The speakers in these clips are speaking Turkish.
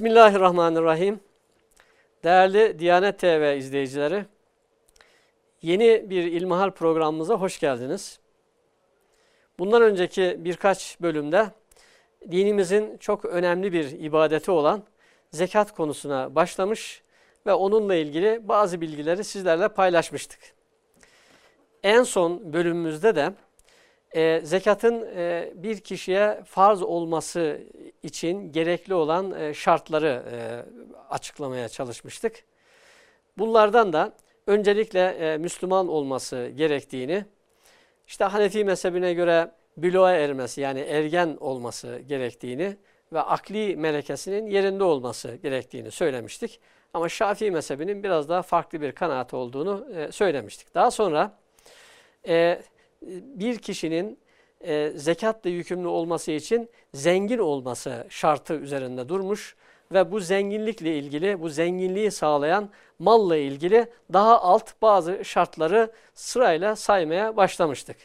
Bismillahirrahmanirrahim. Değerli Diyanet TV izleyicileri, yeni bir İlmihal programımıza hoş geldiniz. Bundan önceki birkaç bölümde dinimizin çok önemli bir ibadeti olan zekat konusuna başlamış ve onunla ilgili bazı bilgileri sizlerle paylaşmıştık. En son bölümümüzde de e, zekatın e, bir kişiye farz olması için gerekli olan e, şartları e, açıklamaya çalışmıştık. Bunlardan da öncelikle e, Müslüman olması gerektiğini, işte Hanefi mezhebine göre büloğa ermesi yani ergen olması gerektiğini ve akli melekesinin yerinde olması gerektiğini söylemiştik. Ama Şafii mezhebinin biraz daha farklı bir kanaat olduğunu e, söylemiştik. Daha sonra e, bir kişinin e, zekatla yükümlü olması için zengin olması şartı üzerinde durmuş ve bu zenginlikle ilgili, bu zenginliği sağlayan malla ilgili daha alt bazı şartları sırayla saymaya başlamıştık.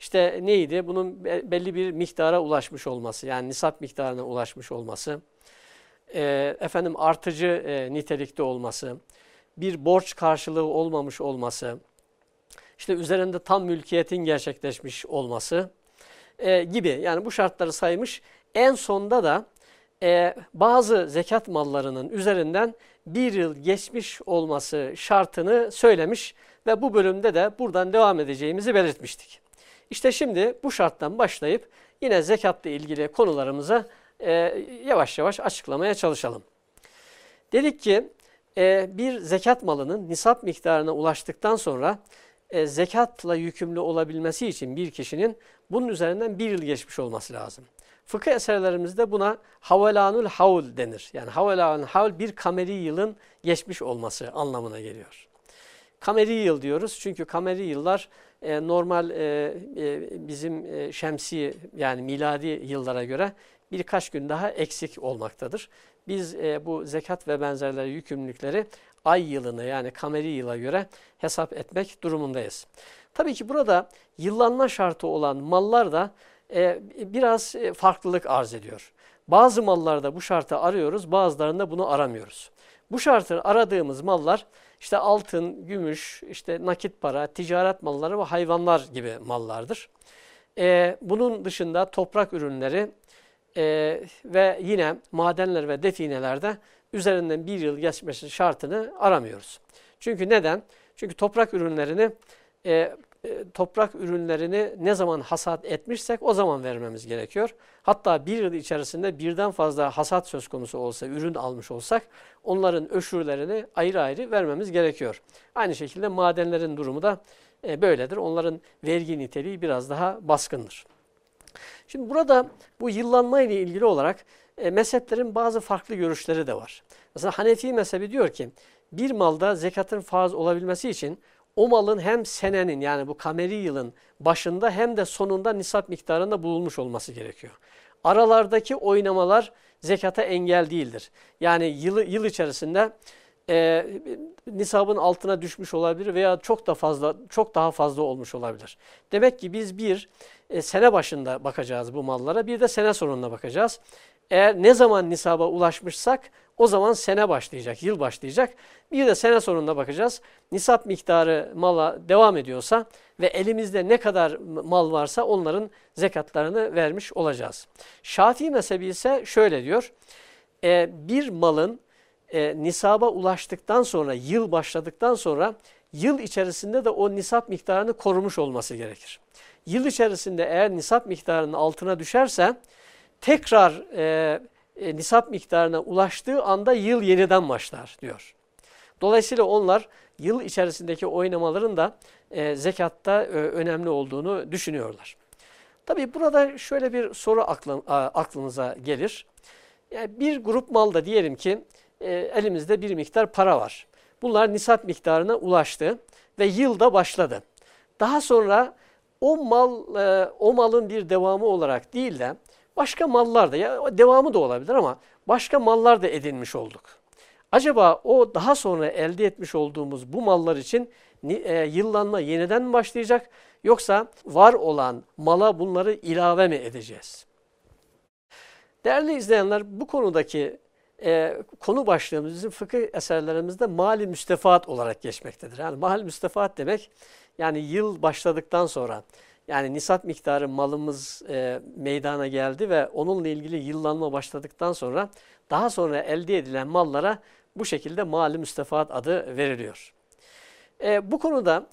İşte neydi? Bunun belli bir miktara ulaşmış olması, yani nisap miktarına ulaşmış olması, e, efendim artıcı e, nitelikte olması, bir borç karşılığı olmamış olması, işte üzerinde tam mülkiyetin gerçekleşmiş olması e, gibi. Yani bu şartları saymış. En sonda da e, bazı zekat mallarının üzerinden bir yıl geçmiş olması şartını söylemiş ve bu bölümde de buradan devam edeceğimizi belirtmiştik. İşte şimdi bu şarttan başlayıp yine zekatla ilgili konularımıza e, yavaş yavaş açıklamaya çalışalım. Dedik ki e, bir zekat malının nisap miktarına ulaştıktan sonra e, zekatla yükümlü olabilmesi için bir kişinin bunun üzerinden bir yıl geçmiş olması lazım. Fıkıh eserlerimizde buna havalanul havl denir. Yani havalanul havl bir kameri yılın geçmiş olması anlamına geliyor. Kameri yıl diyoruz çünkü kameri yıllar e, normal e, e, bizim e, şemsi yani miladi yıllara göre birkaç gün daha eksik olmaktadır. Biz e, bu zekat ve benzerleri yükümlülükleri ay yılını yani kameri yıla göre hesap etmek durumundayız. Tabii ki burada yıllanma şartı olan mallar da e, biraz e, farklılık arz ediyor. Bazı mallarda bu şartı arıyoruz, bazılarında bunu aramıyoruz. Bu şartı aradığımız mallar işte altın, gümüş, işte nakit para, ticaret malları ve hayvanlar gibi mallardır. Ee, bunun dışında toprak ürünleri e, ve yine madenler ve definelerde üzerinden bir yıl geçmesi şartını aramıyoruz. Çünkü neden? Çünkü toprak ürünlerini e, e, toprak ürünlerini ne zaman hasat etmişsek o zaman vermemiz gerekiyor. Hatta bir yıl içerisinde birden fazla hasat söz konusu olsa, ürün almış olsak onların öşürlerini ayrı ayrı vermemiz gerekiyor. Aynı şekilde madenlerin durumu da e, böyledir. Onların vergi niteliği biraz daha baskındır. Şimdi burada bu yıllanma ile ilgili olarak e, mezheplerin bazı farklı görüşleri de var. Mesela Hanefi mezhebi diyor ki bir malda zekatın farz olabilmesi için o malın hem senenin yani bu kameri yılın başında hem de sonunda nisap miktarında bulunmuş olması gerekiyor. Aralardaki oynamalar zekata engel değildir. Yani yıl, yıl içerisinde e, nisabın altına düşmüş olabilir veya çok da fazla çok daha fazla olmuş olabilir. Demek ki biz bir e, sene başında bakacağız bu mallara, bir de sene sonunda bakacağız. Eğer ne zaman nisaba ulaşmışsak o zaman sene başlayacak, yıl başlayacak. Bir de sene sonunda bakacağız. Nisap miktarı mala devam ediyorsa ve elimizde ne kadar mal varsa onların zekatlarını vermiş olacağız. Şafii mezhebi ise şöyle diyor. E, bir malın e, nisaba ulaştıktan sonra, yıl başladıktan sonra yıl içerisinde de o nisap miktarını korumuş olması gerekir. Yıl içerisinde eğer nisap miktarının altına düşerse tekrar e, e, nisap miktarına ulaştığı anda yıl yeniden başlar diyor. Dolayısıyla onlar yıl içerisindeki oynamaların da e, zekatta e, önemli olduğunu düşünüyorlar. Tabi burada şöyle bir soru aklın, aklınıza gelir. Yani bir grup malda diyelim ki e, elimizde bir miktar para var. Bunlar nisap miktarına ulaştı ve yılda başladı. Daha sonra o mal e, o malın bir devamı olarak değil de başka mallar da ya devamı da olabilir ama başka mallar da edinmiş olduk. Acaba o daha sonra elde etmiş olduğumuz bu mallar için e, yıllanma yeniden mi başlayacak yoksa var olan mala bunları ilave mi edeceğiz? Değerli izleyenler bu konudaki e, konu başlığımız bizim fıkıh eserlerimizde mali müstefaat olarak geçmektedir. Yani mali müstefaat demek yani yıl başladıktan sonra yani nisap miktarı malımız e, meydana geldi ve onunla ilgili yıllanma başladıktan sonra daha sonra elde edilen mallara bu şekilde mali müstefaat adı veriliyor. E, bu konuda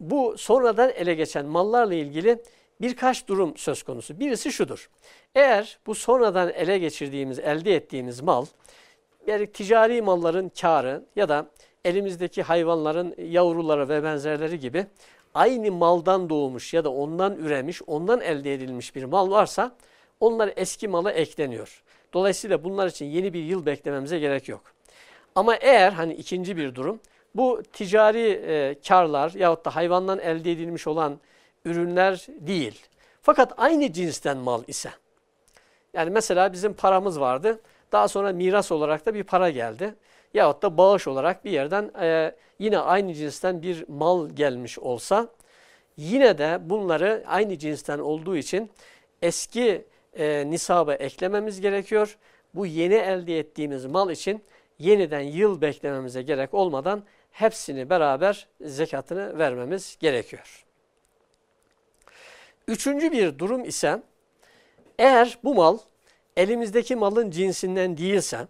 bu sonradan ele geçen mallarla ilgili birkaç durum söz konusu. Birisi şudur. Eğer bu sonradan ele geçirdiğimiz, elde ettiğimiz mal, yani ticari malların karı ya da elimizdeki hayvanların yavruları ve benzerleri gibi aynı maldan doğmuş ya da ondan üremiş, ondan elde edilmiş bir mal varsa onlar eski mala ekleniyor. Dolayısıyla bunlar için yeni bir yıl beklememize gerek yok. Ama eğer hani ikinci bir durum bu ticari e, karlar yahut da hayvandan elde edilmiş olan ürünler değil. Fakat aynı cinsten mal ise. Yani mesela bizim paramız vardı. Daha sonra miras olarak da bir para geldi. Yahut da bağış olarak bir yerden e, yine aynı cinsten bir mal gelmiş olsa yine de bunları aynı cinsten olduğu için eski e, nisaba eklememiz gerekiyor. Bu yeni elde ettiğimiz mal için yeniden yıl beklememize gerek olmadan hepsini beraber zekatını vermemiz gerekiyor. Üçüncü bir durum ise eğer bu mal elimizdeki malın cinsinden değilse,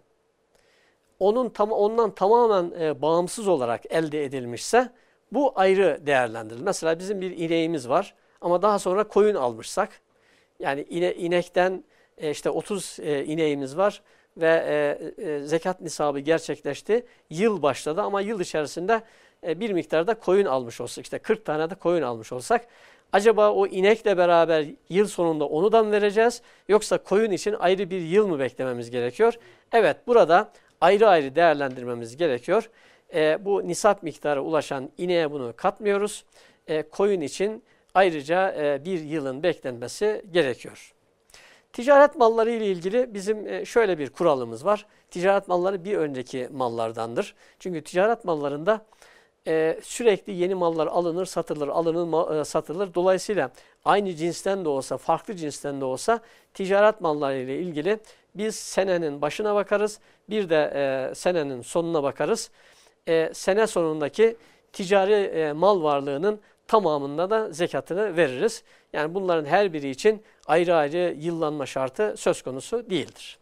onun tam, ondan tamamen e, bağımsız olarak elde edilmişse bu ayrı değerlendirilir. Mesela bizim bir ineğimiz var ama daha sonra koyun almışsak, yani ine, inekten e, işte 30 e, ineğimiz var ve e, e, zekat nisabı gerçekleşti. Yıl başladı ama yıl içerisinde e, bir miktarda koyun almış olsak, işte 40 tane de koyun almış olsak, acaba o inekle beraber yıl sonunda onu da mı vereceğiz yoksa koyun için ayrı bir yıl mı beklememiz gerekiyor? Evet burada ayrı ayrı değerlendirmemiz gerekiyor. E, bu nisap miktarı ulaşan ineğe bunu katmıyoruz. E, koyun için ayrıca e, bir yılın beklenmesi gerekiyor. Ticaret malları ile ilgili bizim e, şöyle bir kuralımız var. Ticaret malları bir önceki mallardandır. Çünkü ticaret mallarında e, sürekli yeni mallar alınır, satılır, alınır, e, satılır. Dolayısıyla aynı cinsten de olsa, farklı cinsten de olsa ticaret malları ile ilgili biz senenin başına bakarız, bir de e, senenin sonuna bakarız. E, sene sonundaki ticari e, mal varlığının tamamında da zekatını veririz. Yani bunların her biri için ayrı ayrı yıllanma şartı söz konusu değildir.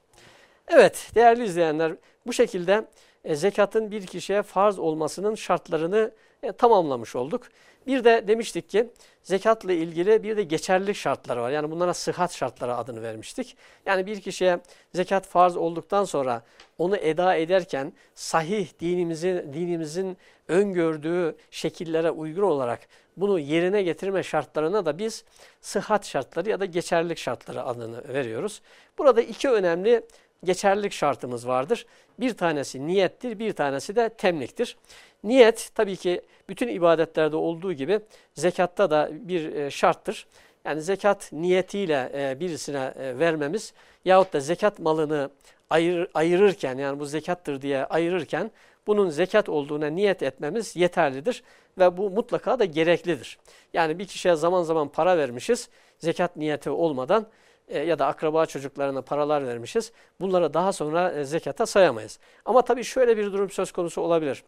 Evet değerli izleyenler bu şekilde e, zekatın bir kişiye farz olmasının şartlarını e, tamamlamış olduk. Bir de demiştik ki zekatla ilgili bir de geçerlilik şartları var. Yani bunlara sıhhat şartları adını vermiştik. Yani bir kişiye zekat farz olduktan sonra onu eda ederken sahih dinimizin, dinimizin öngördüğü şekillere uygun olarak bunu yerine getirme şartlarına da biz sıhhat şartları ya da geçerlilik şartları adını veriyoruz. Burada iki önemli geçerlilik şartımız vardır. Bir tanesi niyettir, bir tanesi de temliktir. Niyet tabii ki bütün ibadetlerde olduğu gibi zekatta da bir e, şarttır. Yani zekat niyetiyle e, birisine e, vermemiz yahut da zekat malını ayır, ayırırken yani bu zekattır diye ayırırken bunun zekat olduğuna niyet etmemiz yeterlidir ve bu mutlaka da gereklidir. Yani bir kişiye zaman zaman para vermişiz zekat niyeti olmadan e, ya da akraba çocuklarına paralar vermişiz. Bunları daha sonra e, zekata sayamayız. Ama tabii şöyle bir durum söz konusu olabilir.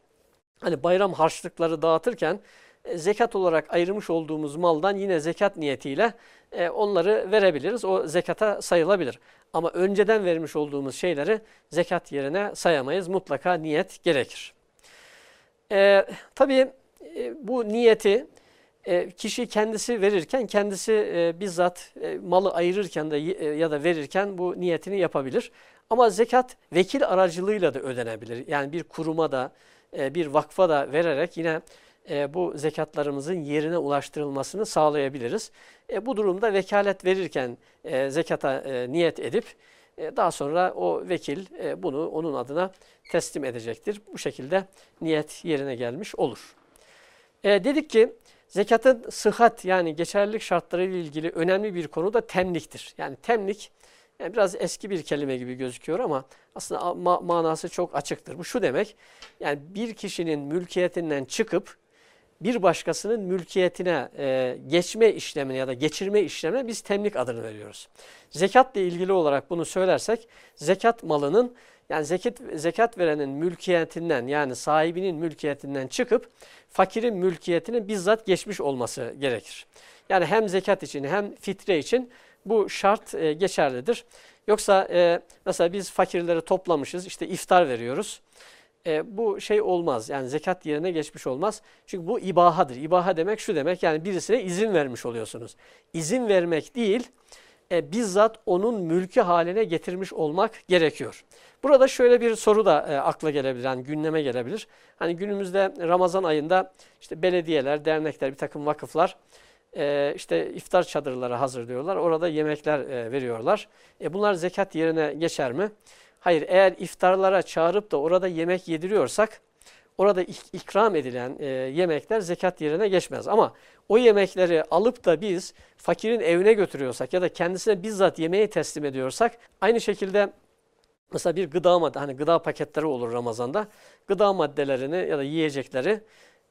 Hani bayram harçlıkları dağıtırken e, zekat olarak ayırmış olduğumuz maldan yine zekat niyetiyle onları verebiliriz. O zekata sayılabilir. Ama önceden vermiş olduğumuz şeyleri zekat yerine sayamayız. Mutlaka niyet gerekir. E, tabii bu niyeti e, kişi kendisi verirken, kendisi e, bizzat e, malı ayırırken de e, ya da verirken bu niyetini yapabilir. Ama zekat vekil aracılığıyla da ödenebilir. Yani bir kuruma da, bir vakfa da vererek yine bu zekatlarımızın yerine ulaştırılmasını sağlayabiliriz. Bu durumda vekalet verirken zekata niyet edip daha sonra o vekil bunu onun adına teslim edecektir. Bu şekilde niyet yerine gelmiş olur. E, dedik ki zekatın sıhhat yani geçerlilik şartları ile ilgili önemli bir konu da temliktir. Yani temlik yani biraz eski bir kelime gibi gözüküyor ama aslında ma manası çok açıktır. Bu şu demek yani bir kişinin mülkiyetinden çıkıp bir başkasının mülkiyetine e, geçme işlemine ya da geçirme işlemine biz temlik adını veriyoruz. Zekatla ilgili olarak bunu söylersek zekat malının Yani zekat, zekat verenin mülkiyetinden yani sahibinin mülkiyetinden çıkıp fakirin mülkiyetine bizzat geçmiş olması gerekir. Yani hem zekat için hem fitre için bu şart e, geçerlidir. Yoksa e, mesela biz fakirleri toplamışız işte iftar veriyoruz. E, bu şey olmaz yani zekat yerine geçmiş olmaz. Çünkü bu ibahadır. İbaha demek şu demek yani birisine izin vermiş oluyorsunuz. İzin vermek değil e, bizzat onun mülkü haline getirmiş olmak gerekiyor. Burada şöyle bir soru da e, akla gelebilir, yani gündeme gelebilir. Hani günümüzde Ramazan ayında işte belediyeler, dernekler, bir takım vakıflar e, işte iftar çadırları hazırlıyorlar. Orada yemekler e, veriyorlar. E, bunlar zekat yerine geçer mi? Hayır, eğer iftarlara çağırıp da orada yemek yediriyorsak orada ikram edilen e, yemekler zekat yerine geçmez. Ama o yemekleri alıp da biz fakirin evine götürüyorsak ya da kendisine bizzat yemeği teslim ediyorsak aynı şekilde mesela bir gıda madde hani gıda paketleri olur Ramazan'da gıda maddelerini ya da yiyecekleri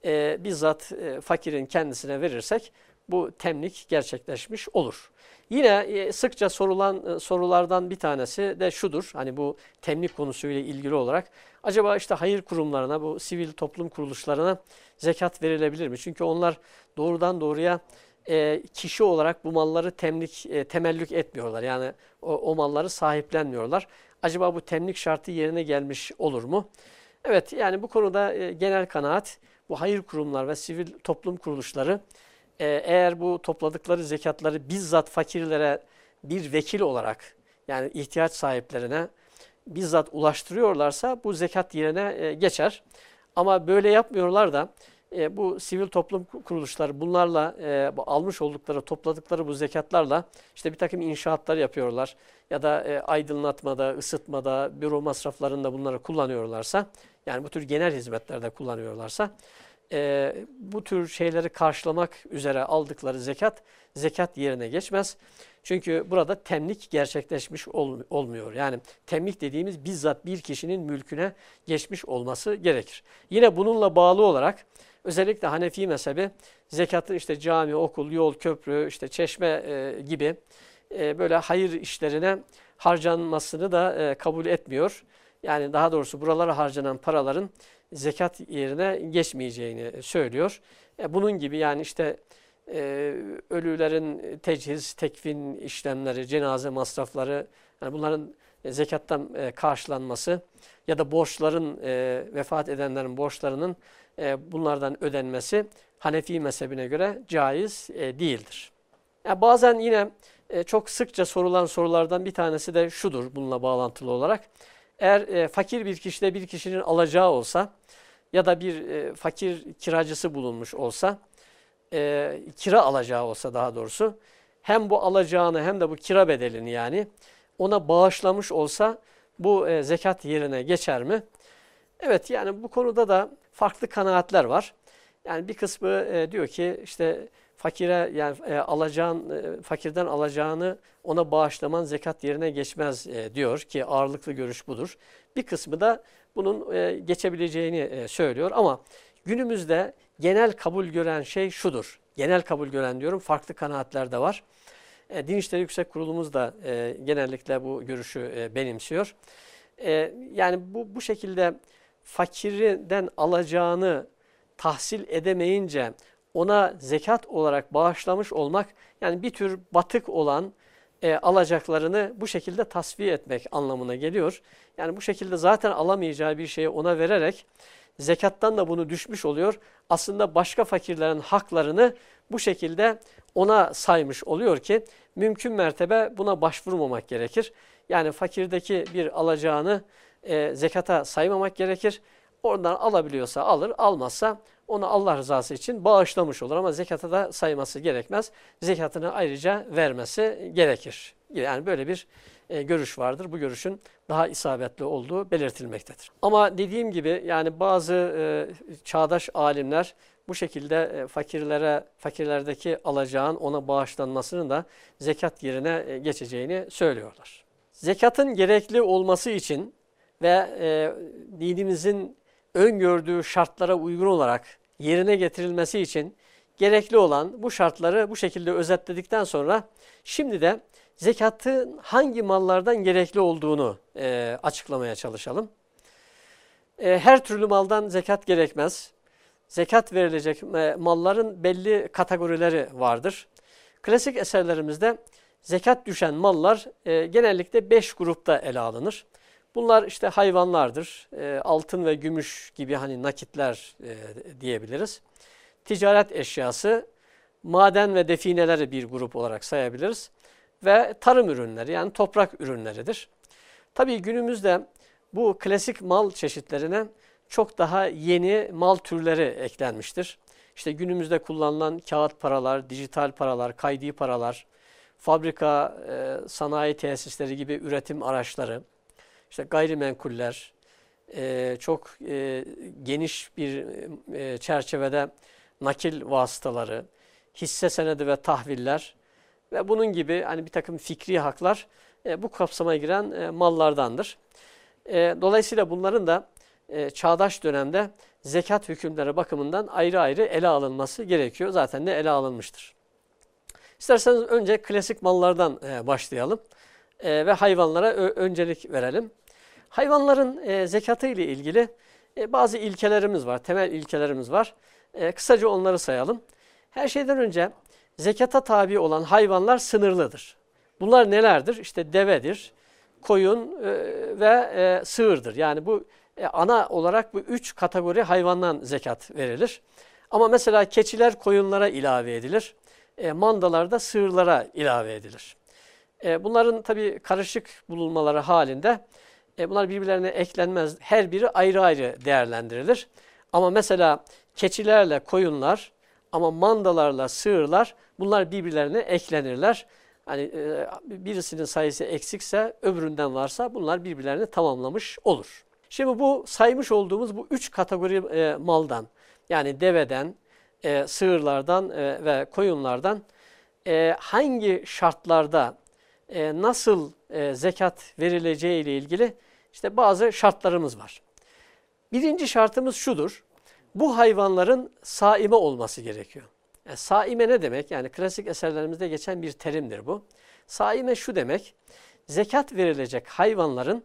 e, bizzat e, fakirin kendisine verirsek bu temlik gerçekleşmiş olur. Yine e, sıkça sorulan e, sorulardan bir tanesi de şudur. Hani bu temlik konusuyla ilgili olarak acaba işte hayır kurumlarına, bu sivil toplum kuruluşlarına zekat verilebilir mi? Çünkü onlar doğrudan doğruya e, kişi olarak bu malları temlik temellük etmiyorlar. Yani o, o malları sahiplenmiyorlar. Acaba bu temlik şartı yerine gelmiş olur mu? Evet yani bu konuda genel kanaat bu hayır kurumlar ve sivil toplum kuruluşları e, eğer bu topladıkları zekatları bizzat fakirlere bir vekil olarak yani ihtiyaç sahiplerine bizzat ulaştırıyorlarsa bu zekat yerine e, geçer. Ama böyle yapmıyorlar da e, bu sivil toplum kuruluşları bunlarla e, almış oldukları, topladıkları bu zekatlarla işte bir takım inşaatlar yapıyorlar ya da e, aydınlatmada, ısıtmada, büro masraflarında bunları kullanıyorlarsa yani bu tür genel hizmetlerde kullanıyorlarsa e, bu tür şeyleri karşılamak üzere aldıkları zekat, zekat yerine geçmez. Çünkü burada temlik gerçekleşmiş ol, olmuyor. Yani temlik dediğimiz bizzat bir kişinin mülküne geçmiş olması gerekir. Yine bununla bağlı olarak özellikle Hanefi mezhebi zekatın işte cami, okul, yol, köprü, işte çeşme e, gibi e, böyle hayır işlerine harcanmasını da e, kabul etmiyor. Yani daha doğrusu buralara harcanan paraların zekat yerine geçmeyeceğini söylüyor. E, bunun gibi yani işte e, ölülerin tecihiz, tekvin işlemleri, cenaze masrafları yani bunların zekattan e, karşılanması ya da borçların e, vefat edenlerin borçlarının e, bunlardan ödenmesi Hanefi mezhebine göre caiz e, değildir. Yani bazen yine e, çok sıkça sorulan sorulardan bir tanesi de şudur bununla bağlantılı olarak. Eğer e, fakir bir kişide bir kişinin alacağı olsa ya da bir e, fakir kiracısı bulunmuş olsa, e, kira alacağı olsa daha doğrusu, hem bu alacağını hem de bu kira bedelini yani ona bağışlamış olsa bu e, zekat yerine geçer mi? Evet yani bu konuda da farklı kanaatler var. Yani bir kısmı e, diyor ki işte fakire yani e, alacağın fakirden alacağını ona bağışlaman zekat yerine geçmez diyor ki ağırlıklı görüş budur. Bir kısmı da bunun e, geçebileceğini söylüyor ama günümüzde genel kabul gören şey şudur. Genel kabul gören diyorum farklı kanaatler de var. E, Din İşleri Yüksek Kurulumuz da e, genellikle bu görüşü e, benimsiyor. E, yani bu, bu şekilde fakirden alacağını tahsil edemeyince ona zekat olarak bağışlamış olmak yani bir tür batık olan e, alacaklarını bu şekilde tasfiye etmek anlamına geliyor. Yani bu şekilde zaten alamayacağı bir şeyi ona vererek zekattan da bunu düşmüş oluyor. Aslında başka fakirlerin haklarını bu şekilde ona saymış oluyor ki mümkün mertebe buna başvurmamak gerekir. Yani fakirdeki bir alacağını e, zekata saymamak gerekir. Oradan alabiliyorsa alır, almazsa onu Allah rızası için bağışlamış olur ama zekata da sayması gerekmez. Zekatını ayrıca vermesi gerekir. Yani böyle bir e, görüş vardır. Bu görüşün daha isabetli olduğu belirtilmektedir. Ama dediğim gibi yani bazı e, çağdaş alimler bu şekilde e, fakirlere fakirlerdeki alacağın ona bağışlanmasının da zekat yerine e, geçeceğini söylüyorlar. Zekatın gerekli olması için ve e, dinimizin öngördüğü şartlara uygun olarak yerine getirilmesi için gerekli olan bu şartları bu şekilde özetledikten sonra şimdi de zekatın hangi mallardan gerekli olduğunu e, açıklamaya çalışalım. E, her türlü maldan zekat gerekmez. Zekat verilecek e, malların belli kategorileri vardır. Klasik eserlerimizde zekat düşen mallar e, genellikle beş grupta ele alınır. Bunlar işte hayvanlardır, e, altın ve gümüş gibi hani nakitler e, diyebiliriz. Ticaret eşyası, maden ve defineleri bir grup olarak sayabiliriz. Ve tarım ürünleri yani toprak ürünleridir. Tabii günümüzde bu klasik mal çeşitlerine çok daha yeni mal türleri eklenmiştir. İşte günümüzde kullanılan kağıt paralar, dijital paralar, kaydi paralar, fabrika, e, sanayi tesisleri gibi üretim araçları, işte gayrimenkuller, e, çok e, geniş bir e, çerçevede nakil vasıtaları, hisse senedi ve tahviller ve bunun gibi hani bir takım fikri haklar e, bu kapsama giren e, mallardandır. E, dolayısıyla bunların da e, çağdaş dönemde zekat hükümleri bakımından ayrı ayrı ele alınması gerekiyor. Zaten de ele alınmıştır. İsterseniz önce klasik mallardan e, başlayalım e, ve hayvanlara öncelik verelim. Hayvanların e, zekatı ile ilgili e, bazı ilkelerimiz var, temel ilkelerimiz var. E, kısaca onları sayalım. Her şeyden önce zekata tabi olan hayvanlar sınırlıdır. Bunlar nelerdir? İşte devedir, koyun e, ve e, sığırdır. Yani bu e, ana olarak bu üç kategori hayvandan zekat verilir. Ama mesela keçiler koyunlara ilave edilir. E, mandalar da sığırlara ilave edilir. E, bunların tabi karışık bulunmaları halinde e, bunlar birbirlerine eklenmez. Her biri ayrı ayrı değerlendirilir. Ama mesela keçilerle koyunlar ama mandalarla sığırlar bunlar birbirlerine eklenirler. Hani e, birisinin sayısı eksikse öbüründen varsa bunlar birbirlerini tamamlamış olur. Şimdi bu saymış olduğumuz bu üç kategori e, maldan yani deveden, e, sığırlardan e, ve koyunlardan e, hangi şartlarda e, nasıl e, zekat verileceği ile ilgili işte bazı şartlarımız var. Birinci şartımız şudur. Bu hayvanların saime olması gerekiyor. E, saime ne demek? Yani klasik eserlerimizde geçen bir terimdir bu. Saime şu demek. Zekat verilecek hayvanların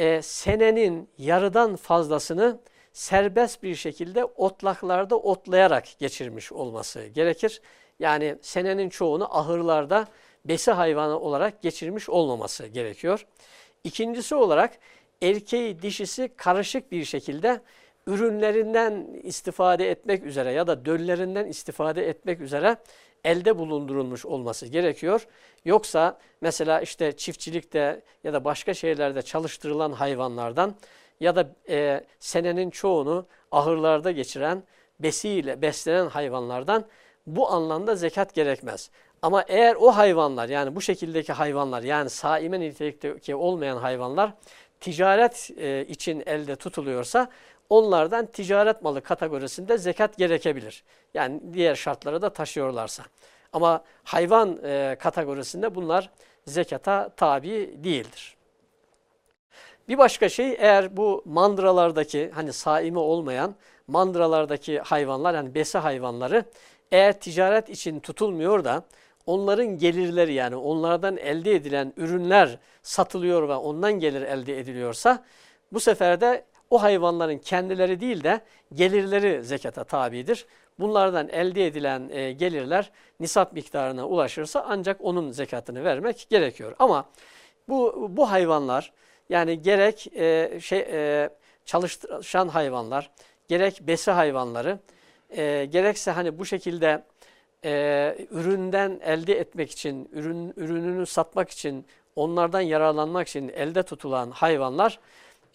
e, senenin yarıdan fazlasını serbest bir şekilde otlaklarda otlayarak geçirmiş olması gerekir. Yani senenin çoğunu ahırlarda besi hayvanı olarak geçirmiş olmaması gerekiyor. İkincisi olarak erkeği dişisi karışık bir şekilde ürünlerinden istifade etmek üzere ya da döllerinden istifade etmek üzere elde bulundurulmuş olması gerekiyor. Yoksa mesela işte çiftçilikte ya da başka şeylerde çalıştırılan hayvanlardan ya da e, senenin çoğunu ahırlarda geçiren, besiyle beslenen hayvanlardan bu anlamda zekat gerekmez. Ama eğer o hayvanlar yani bu şekildeki hayvanlar yani saime nitelikteki olmayan hayvanlar ticaret e, için elde tutuluyorsa onlardan ticaret malı kategorisinde zekat gerekebilir. Yani diğer şartları da taşıyorlarsa. Ama hayvan e, kategorisinde bunlar zekata tabi değildir. Bir başka şey eğer bu mandıralardaki hani saime olmayan mandıralardaki hayvanlar yani besi hayvanları eğer ticaret için tutulmuyor da onların gelirleri yani onlardan elde edilen ürünler satılıyor ve ondan gelir elde ediliyorsa bu sefer de o hayvanların kendileri değil de gelirleri zekata tabidir. Bunlardan elde edilen e, gelirler nisap miktarına ulaşırsa ancak onun zekatını vermek gerekiyor. Ama bu bu hayvanlar yani gerek e, şey e, çalışan hayvanlar, gerek besi hayvanları, e, gerekse hani bu şekilde e, üründen elde etmek için, ürün ürününü satmak için, onlardan yararlanmak için elde tutulan hayvanlar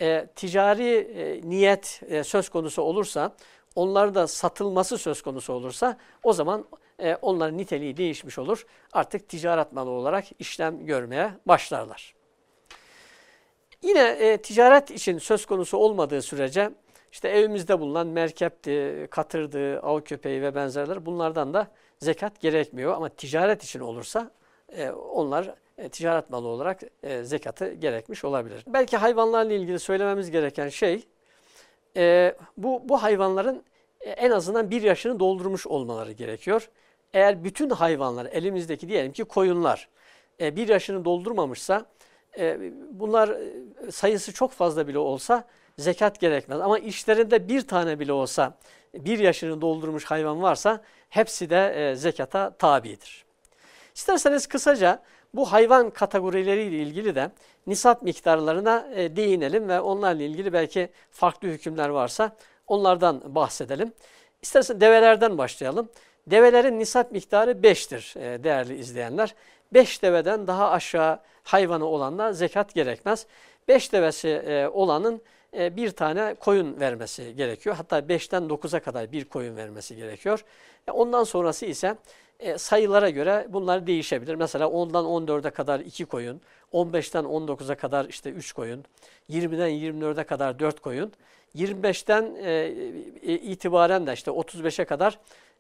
e, ticari e, niyet e, söz konusu olursa, onları da satılması söz konusu olursa o zaman e, onların niteliği değişmiş olur. Artık ticaret malı olarak işlem görmeye başlarlar. Yine e, ticaret için söz konusu olmadığı sürece işte evimizde bulunan merkepti, katırdı, av köpeği ve benzerleri bunlardan da zekat gerekmiyor. Ama ticaret için olursa e, onlar e, ticaret malı olarak e, zekatı gerekmiş olabilir. Belki hayvanlarla ilgili söylememiz gereken şey e, bu, bu hayvanların en azından bir yaşını doldurmuş olmaları gerekiyor. Eğer bütün hayvanlar elimizdeki diyelim ki koyunlar bir yaşını doldurmamışsa bunlar sayısı çok fazla bile olsa zekat gerekmez. Ama işlerinde bir tane bile olsa bir yaşını doldurmuş hayvan varsa hepsi de zekata tabidir. İsterseniz kısaca bu hayvan kategorileriyle ilgili de nisap miktarlarına e, değinelim ve onlarla ilgili belki farklı hükümler varsa onlardan bahsedelim. İstersen develerden başlayalım. Develerin nisap miktarı 5'tir e, değerli izleyenler. 5 deveden daha aşağı hayvanı olanla zekat gerekmez. 5 devesi e, olanın e, bir tane koyun vermesi gerekiyor. Hatta 5'ten 9'a kadar bir koyun vermesi gerekiyor. E, ondan sonrası ise e, sayılara göre bunlar değişebilir. Mesela 10'dan 14'e kadar 2 koyun, 15'ten 19'a kadar işte 3 koyun, 20'den 24'e kadar 4 koyun, 25'ten e, itibaren de işte 35'e kadar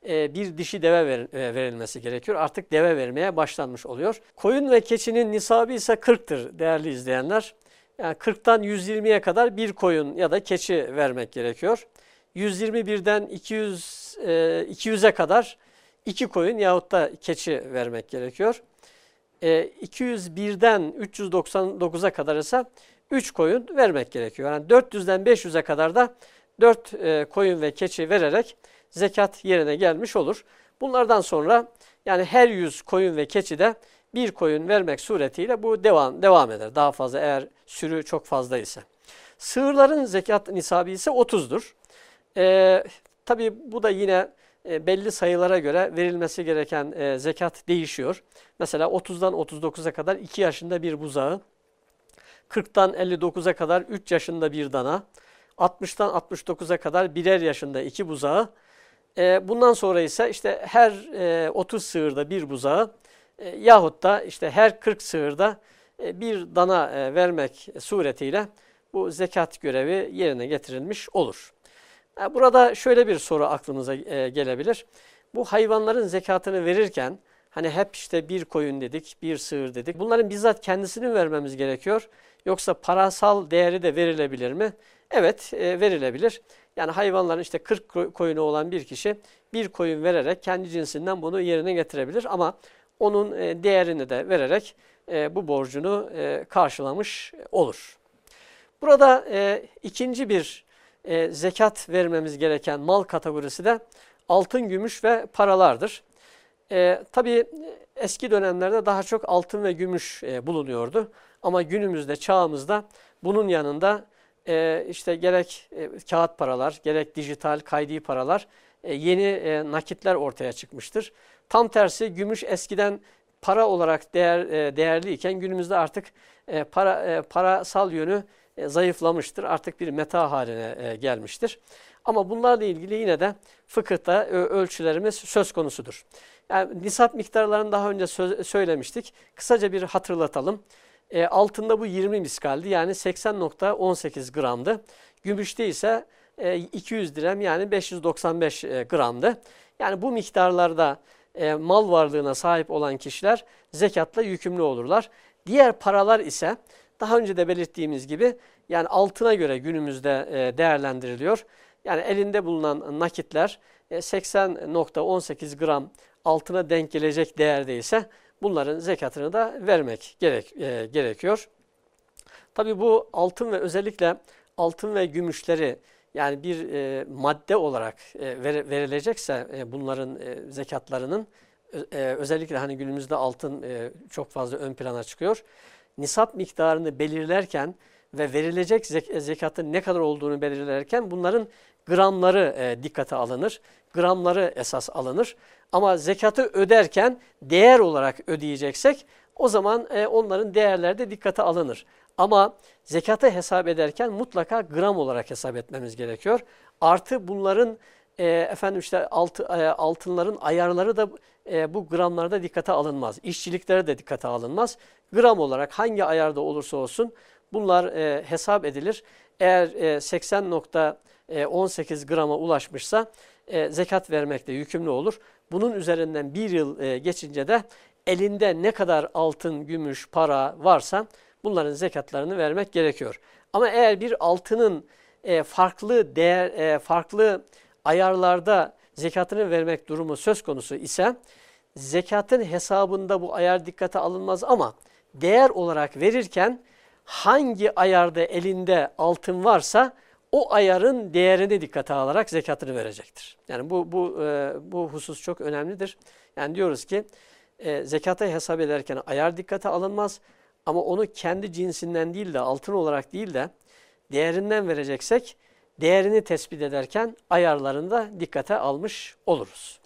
e, bir dişi deve ver, e, verilmesi gerekiyor. Artık deve vermeye başlanmış oluyor. Koyun ve keçinin nisabı ise 40'tır değerli izleyenler. Yani 40'tan 120'ye kadar bir koyun ya da keçi vermek gerekiyor. 121'den 200 e, 200'e kadar iki koyun yahut da keçi vermek gerekiyor. E, 201'den 399'a kadar ise 3 koyun vermek gerekiyor. Yani 400'den 500'e kadar da 4 e, koyun ve keçi vererek zekat yerine gelmiş olur. Bunlardan sonra yani her 100 koyun ve keçi de bir koyun vermek suretiyle bu devam devam eder. Daha fazla eğer sürü çok fazla ise. Sığırların zekat nisabı ise 30'dur. Ee, Tabi bu da yine e, belli sayılara göre verilmesi gereken e, zekat değişiyor. Mesela 30'dan 39'a kadar 2 yaşında bir buzağı, 40'tan 59'a kadar 3 yaşında bir dana, 60'tan 69'a kadar birer yaşında iki buzağı, e, bundan sonra ise işte her 30 sığırda bir buzağı yahut da işte her 40 sığırda bir dana vermek suretiyle bu zekat görevi yerine getirilmiş olur. Burada şöyle bir soru aklınıza e, gelebilir. Bu hayvanların zekatını verirken hani hep işte bir koyun dedik, bir sığır dedik. Bunların bizzat kendisini vermemiz gerekiyor. Yoksa parasal değeri de verilebilir mi? Evet e, verilebilir. Yani hayvanların işte 40 koyunu olan bir kişi bir koyun vererek kendi cinsinden bunu yerine getirebilir. Ama onun e, değerini de vererek bu borcunu karşılamış olur. Burada ikinci bir e, zekat vermemiz gereken mal kategorisi de altın, gümüş ve paralardır. E, tabii eski dönemlerde daha çok altın ve gümüş e, bulunuyordu. Ama günümüzde, çağımızda bunun yanında e, işte gerek e, kağıt paralar, gerek dijital kaydi paralar, e, yeni e, nakitler ortaya çıkmıştır. Tam tersi gümüş eskiden para olarak değer, e, değerliyken günümüzde artık e, para e, parasal yönü e, zayıflamıştır. Artık bir meta haline e, gelmiştir. Ama bunlarla ilgili yine de fıkıhta ölçülerimiz söz konusudur. Yani nisap miktarlarını daha önce söylemiştik. Kısaca bir hatırlatalım. E, altında bu 20 miskaldi yani 80.18 gramdı. Gümüşte ise 200 dirhem yani 595 gramdı. Yani bu miktarlarda mal varlığına sahip olan kişiler zekatla yükümlü olurlar. Diğer paralar ise daha önce de belirttiğimiz gibi yani altına göre günümüzde e, değerlendiriliyor. Yani elinde bulunan nakitler 80.18 e, gram altına denk gelecek değerdeyse bunların zekatını da vermek gerek, e, gerekiyor. Tabi bu altın ve özellikle altın ve gümüşleri yani bir e, madde olarak e, ver, verilecekse e, bunların e, zekatlarının e, özellikle hani günümüzde altın e, çok fazla ön plana çıkıyor nisap miktarını belirlerken ve verilecek zek zekatın ne kadar olduğunu belirlerken bunların gramları e, dikkate alınır. Gramları esas alınır. Ama zekatı öderken değer olarak ödeyeceksek o zaman e, onların değerleri de dikkate alınır. Ama zekatı hesap ederken mutlaka gram olarak hesap etmemiz gerekiyor. Artı bunların e, efendim işte alt, e, altınların ayarları da e, bu gramlarda dikkate alınmaz. İşçiliklere de dikkate alınmaz. Gram olarak hangi ayarda olursa olsun bunlar e, hesap edilir. Eğer e, 80.18 grama ulaşmışsa e, zekat vermekte yükümlü olur. Bunun üzerinden bir yıl e, geçince de elinde ne kadar altın, gümüş, para varsa bunların zekatlarını vermek gerekiyor. Ama eğer bir altının e, farklı değer, e, farklı ayarlarda zekatını vermek durumu söz konusu ise zekatın hesabında bu ayar dikkate alınmaz ama değer olarak verirken hangi ayarda elinde altın varsa o ayarın değerini dikkate alarak zekatını verecektir. Yani bu bu e, bu husus çok önemlidir. Yani diyoruz ki e, zekata hesap ederken ayar dikkate alınmaz ama onu kendi cinsinden değil de altın olarak değil de değerinden vereceksek değerini tespit ederken ayarlarında dikkate almış oluruz.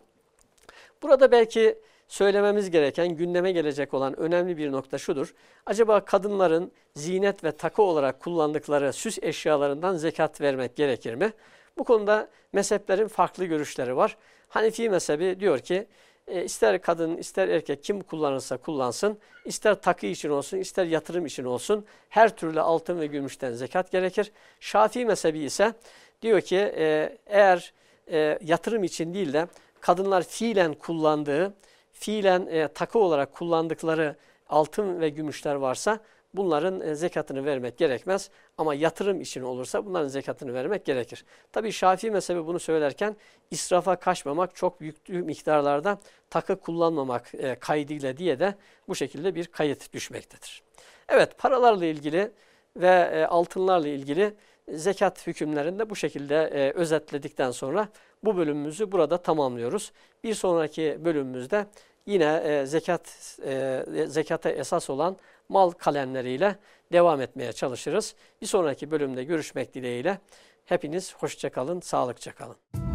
Burada belki söylememiz gereken, gündeme gelecek olan önemli bir nokta şudur. Acaba kadınların zinet ve takı olarak kullandıkları süs eşyalarından zekat vermek gerekir mi? Bu konuda mezheplerin farklı görüşleri var. Hanefi mezhebi diyor ki e, ister kadın ister erkek kim kullanırsa kullansın, ister takı için olsun ister yatırım için olsun her türlü altın ve gümüşten zekat gerekir. Şafii mezhebi ise diyor ki e, eğer e, yatırım için değil de kadınlar fiilen kullandığı, fiilen e, takı olarak kullandıkları altın ve gümüşler varsa bunların e, zekatını vermek gerekmez. Ama yatırım için olursa bunların zekatını vermek gerekir. Tabii Şafii mezhebi bunu söylerken israfa kaçmamak, çok büyük miktarlarda takı kullanmamak e, kaydıyla diye de bu şekilde bir kayıt düşmektedir. Evet paralarla ilgili ve altınlarla ilgili zekat hükümlerinde bu şekilde özetledikten sonra bu bölümümüzü burada tamamlıyoruz. Bir sonraki bölümümüzde yine e, zekat e, zekata esas olan mal kalemleriyle devam etmeye çalışırız. Bir sonraki bölümde görüşmek dileğiyle hepiniz hoşçakalın, sağlıkça kalın.